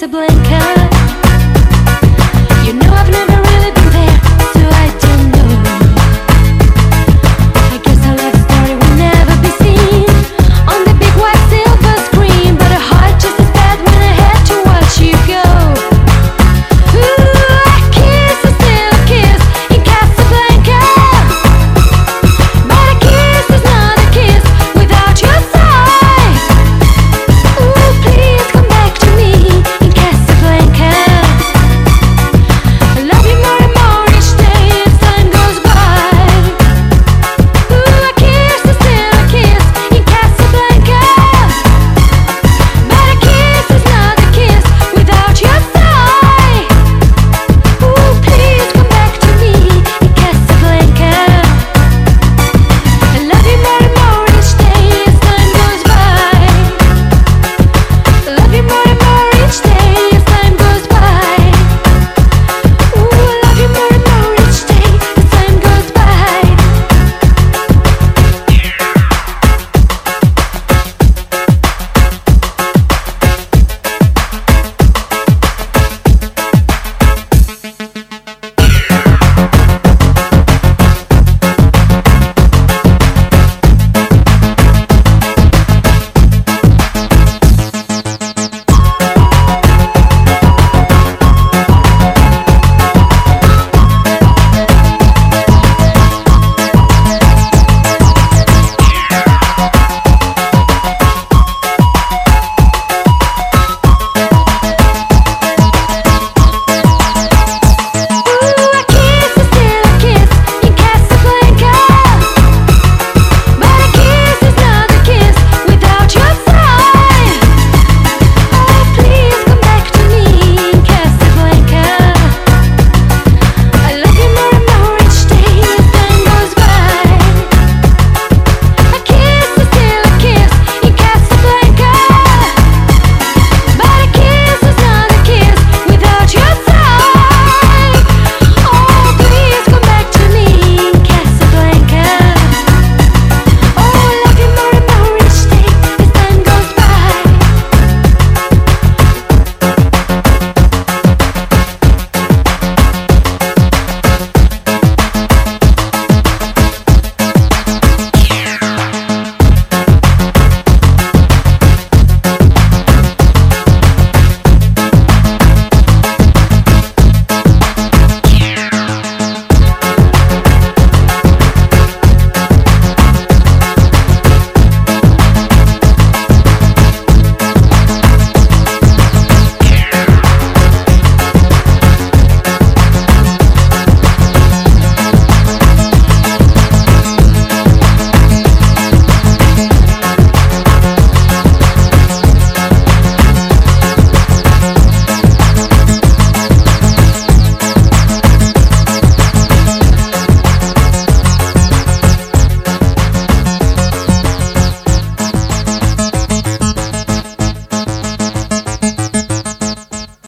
Casablanca You know I've never really been there.